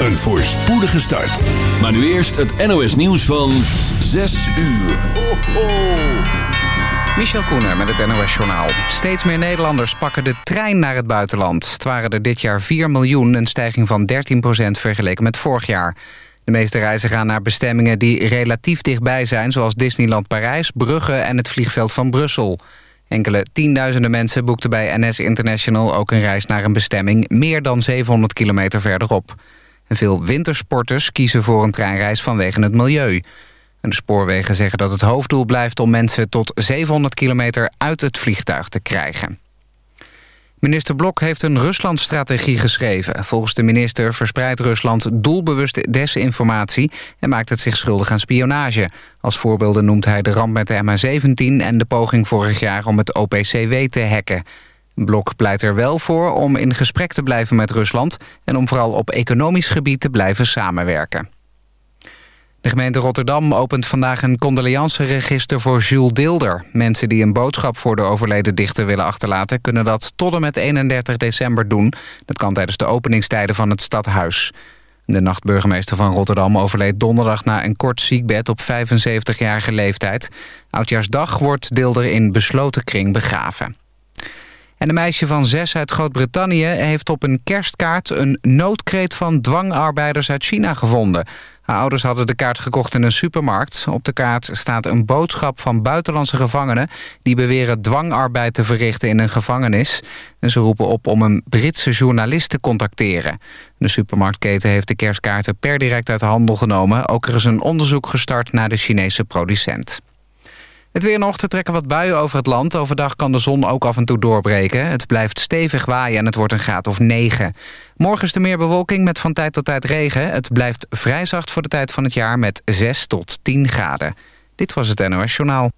een voorspoedige start. Maar nu eerst het NOS nieuws van 6 uur. Ho, ho. Michel Koenen met het NOS-journaal. Steeds meer Nederlanders pakken de trein naar het buitenland. Het waren er dit jaar 4 miljoen, een stijging van 13% vergeleken met vorig jaar. De meeste reizen gaan naar bestemmingen die relatief dichtbij zijn... zoals Disneyland Parijs, Brugge en het vliegveld van Brussel. Enkele tienduizenden mensen boekten bij NS International... ook een reis naar een bestemming meer dan 700 kilometer verderop. Veel wintersporters kiezen voor een treinreis vanwege het milieu. En de spoorwegen zeggen dat het hoofddoel blijft... om mensen tot 700 kilometer uit het vliegtuig te krijgen. Minister Blok heeft een Rusland-strategie geschreven. Volgens de minister verspreidt Rusland doelbewust desinformatie... en maakt het zich schuldig aan spionage. Als voorbeelden noemt hij de ramp met de MH17... en de poging vorig jaar om het OPCW te hacken. Blok pleit er wel voor om in gesprek te blijven met Rusland... en om vooral op economisch gebied te blijven samenwerken. De gemeente Rotterdam opent vandaag een condoleanceregister voor Jules Dilder. Mensen die een boodschap voor de overleden dichter willen achterlaten... kunnen dat tot en met 31 december doen. Dat kan tijdens de openingstijden van het stadhuis. De nachtburgemeester van Rotterdam overleed donderdag na een kort ziekbed op 75-jarige leeftijd. Oudjaarsdag wordt Dilder in besloten kring begraven. En een meisje van zes uit Groot-Brittannië heeft op een kerstkaart... een noodkreet van dwangarbeiders uit China gevonden. Haar ouders hadden de kaart gekocht in een supermarkt. Op de kaart staat een boodschap van buitenlandse gevangenen... die beweren dwangarbeid te verrichten in een gevangenis. En ze roepen op om een Britse journalist te contacteren. De supermarktketen heeft de kerstkaarten per direct uit de handel genomen. Ook er is een onderzoek gestart naar de Chinese producent. Het weer nog te trekken wat buien over het land. Overdag kan de zon ook af en toe doorbreken. Het blijft stevig waaien en het wordt een graad of 9. Morgen is er meer bewolking met van tijd tot tijd regen. Het blijft vrij zacht voor de tijd van het jaar met 6 tot 10 graden. Dit was het NOS Journaal.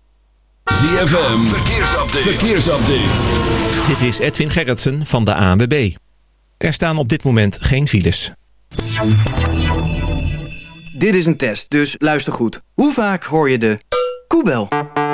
ZFM, verkeersupdate. verkeersupdate. Dit is Edwin Gerritsen van de ANWB. Er staan op dit moment geen files. Dit is een test, dus luister goed. Hoe vaak hoor je de koebel?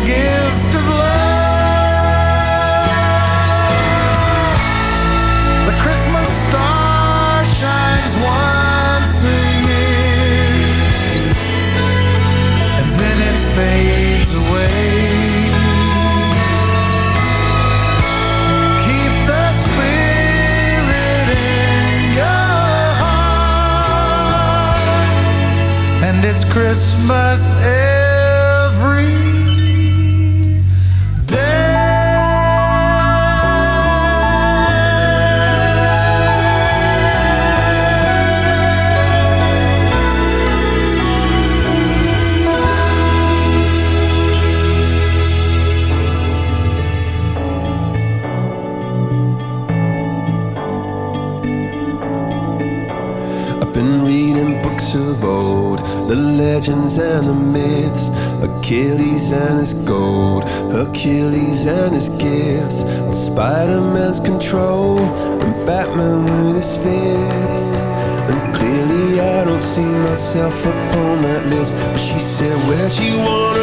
forgive myself up on that list. But she said, Where'd you wanna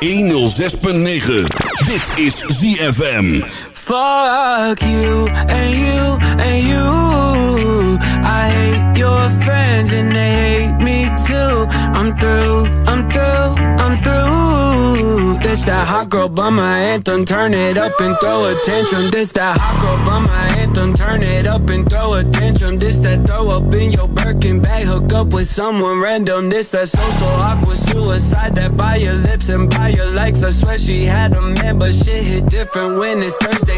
106.9. Dit is ZFM. Fuck you and you and you. I hate your friends and they hate me too. I'm through, I'm through, I'm through. This that hot girl bummer anthem. Turn it up and throw attention. This that hot girl bummer anthem. Turn it up and throw attention. This that throw up in your Birkin bag. Hook up with someone random. This that social awkward suicide. That buy your lips and buy your likes. I swear she had a man, but shit hit different when it's Thursday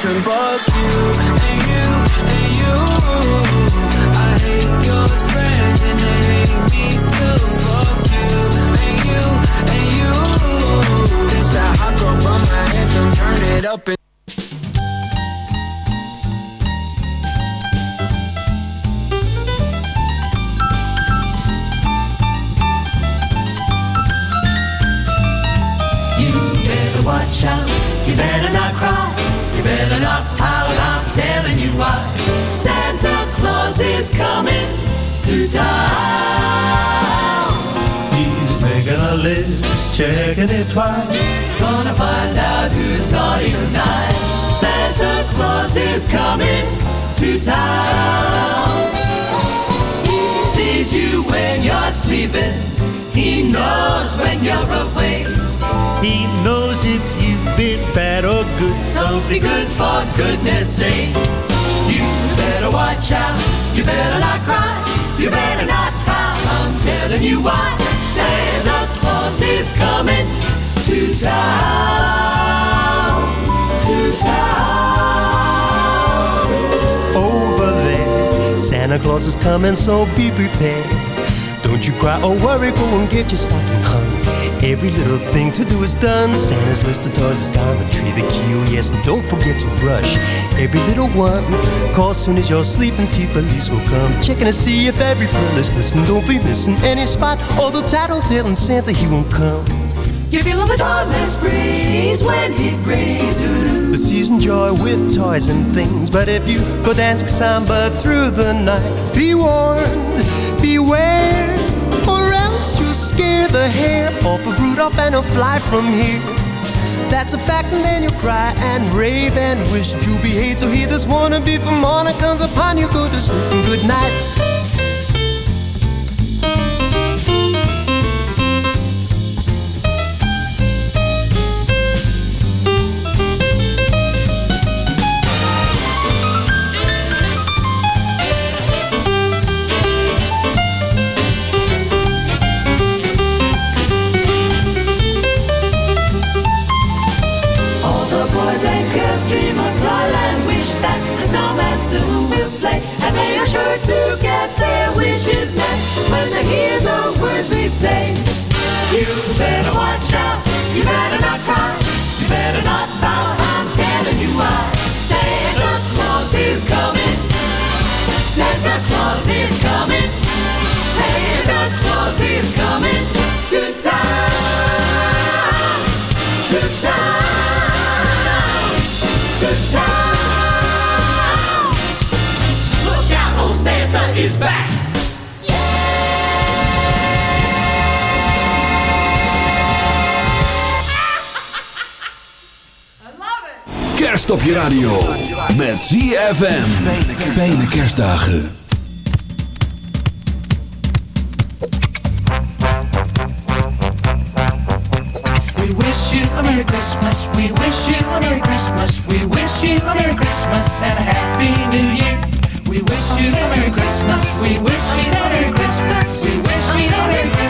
attention. Fuck you and you and you. I hate your friends and they hate me too. Fuck you and you and you. This that hot girl bummer anthem. Turn it up better not pout, I'm telling you why. Santa Claus is coming to town. He's making a list, checking it twice. Gonna find out who's naughty tonight. Santa Claus is coming to town. He sees you when you're sleeping. He knows when you're awake. He knows if you've been bad or good. So be good for goodness sake. You better watch out. You better not cry. You better not pout. I'm telling you why. Santa Claus is coming to town. To town. Over there, Santa Claus is coming, so be prepared. Don't you cry or worry, go and get your stocking. Every little thing to do is done. Santa's list of toys is gone. The tree, the queue, oh yes, and don't forget to brush every little one. Call soon as you're sleeping, T police will come. Checking to see if every pearl is missing. Don't be missing any spot. Although tattletelling Santa, he won't come. Give you feel the dawnless breeze when he brings. The season joy with toys and things. But if you go dancing samba through the night, be warned, beware, else you'll scare the hair off of Rudolph and he'll fly from here. That's a fact, and then you'll cry and rave and wish you behave. So hear this wannabe from honor comes upon you. Go to sleep and good night. Is back. Kerst op je radio. Met ZFM. Fijne kerstdagen. We wish you a Merry Christmas. We wish you a Merry Christmas. We wish you a Merry Christmas and a Happy New Year. We wish you a Merry Christmas. We wish you a Merry Christmas. We wish you a Merry Christmas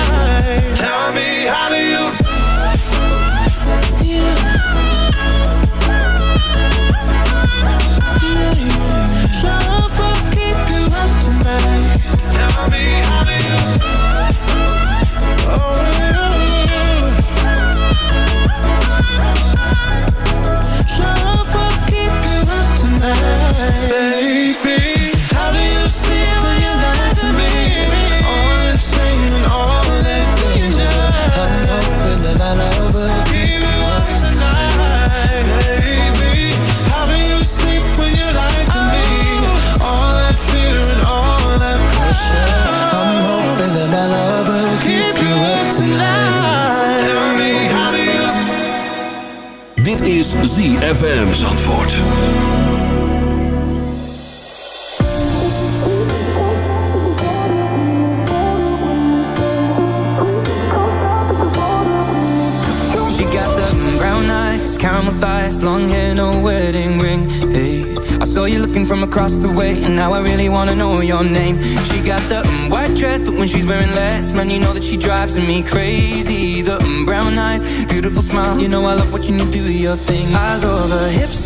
She got the brown eyes, caramel thighs, long hair, no wedding ring. Hey, I saw you looking from across the way, and now I really wanna know your name. She got the um, white dress, but when she's wearing less, man, you know that she drives me crazy. The um, brown eyes, beautiful smile, you know I love watching you do your thing. I love her hips,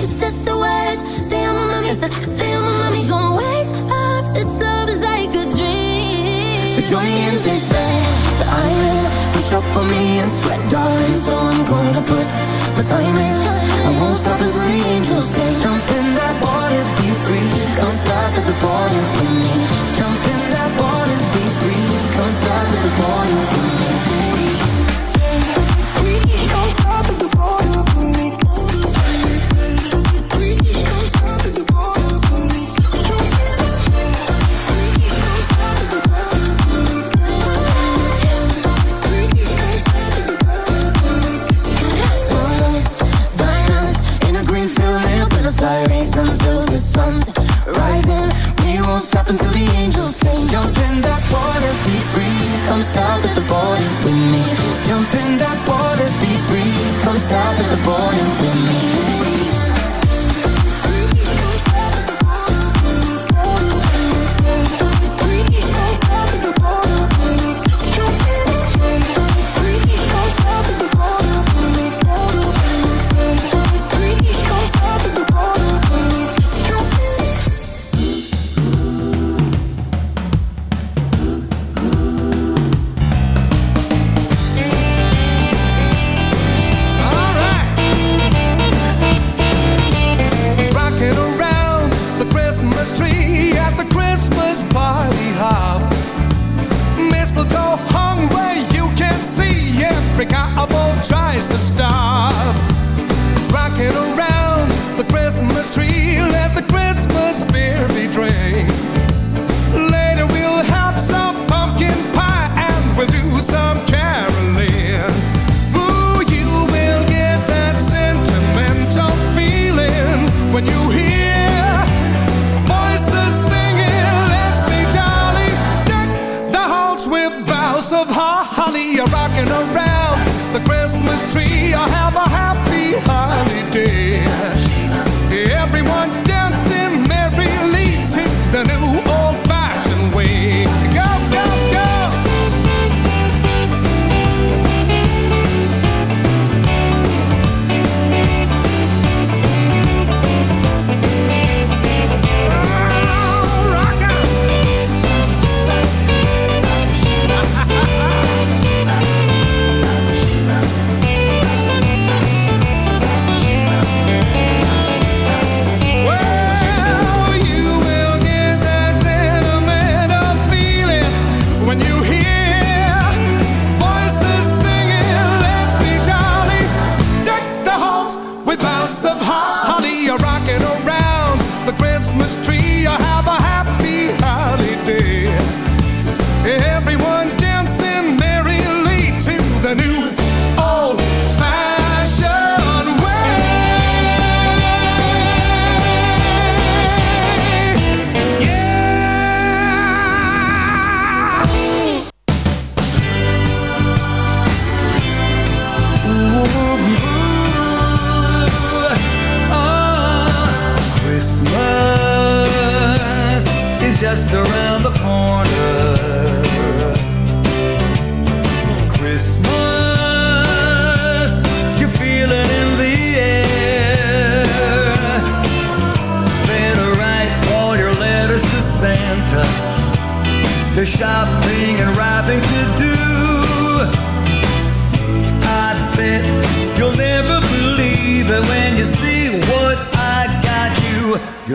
He says the words. Te amo, mami, te amo, mami. Don't wake up, this love is like a dream. So join me in this bed that I'm in. Push up on me and sweat, darling. So I'm gonna put my time in. I won't stop until the angels say, Jump in that water, be free. Come south the border with me. Jump in that water, be free. Come south the border with me. South of the border with me. Jump in that water, be free. Come south of the border with me.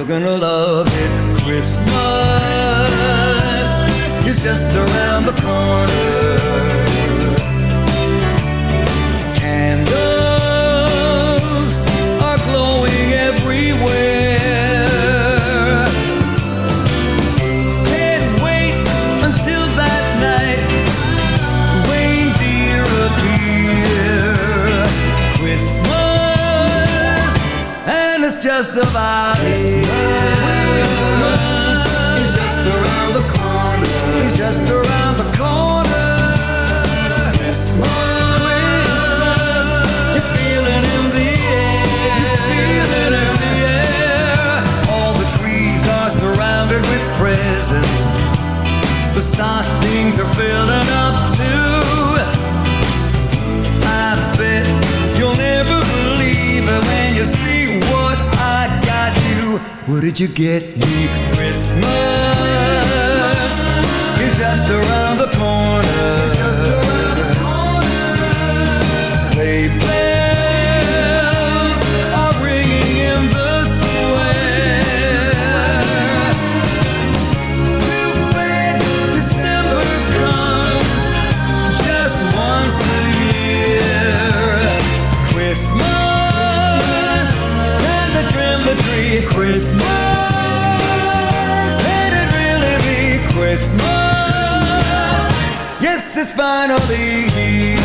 gonna love it Christmas. get Yes, it's finally here.